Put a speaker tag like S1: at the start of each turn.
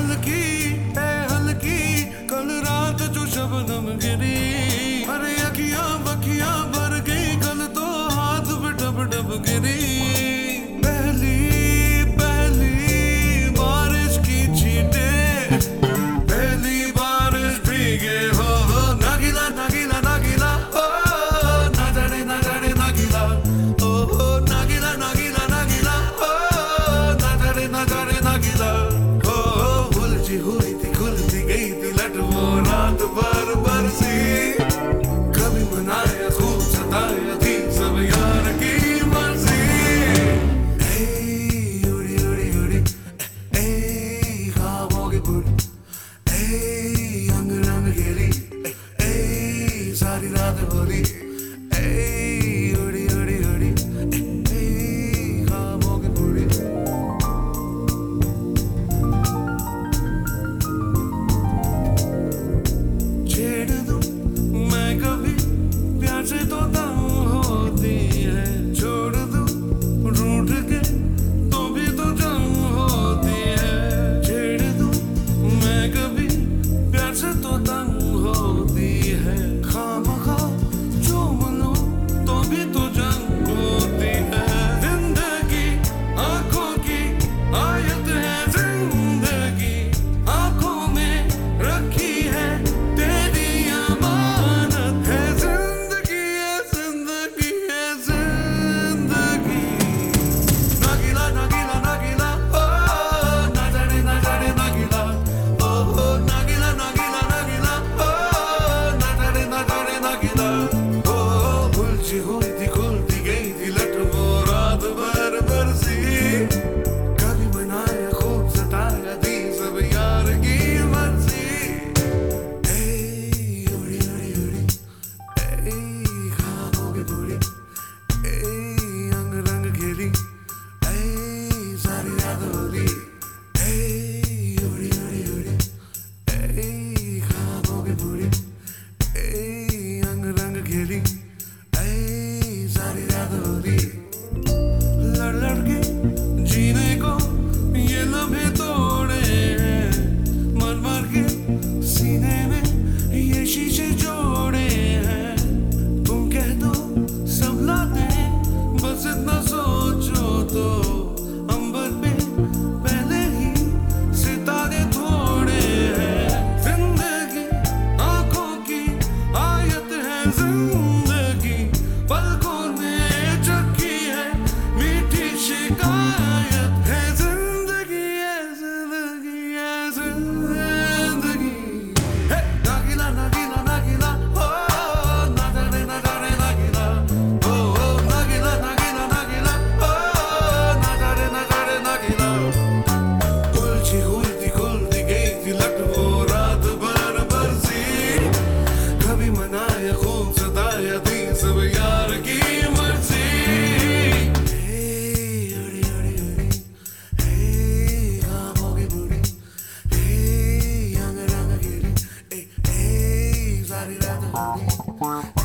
S1: हल्की है हल्की, कल रात जो शबनम गिरी। अरे अखियाँ बखियाँ भर गई, कल तो हाथ पे डब डब गिरी। पहली पहली बारिश की छीटे hari raat Tschüss. la di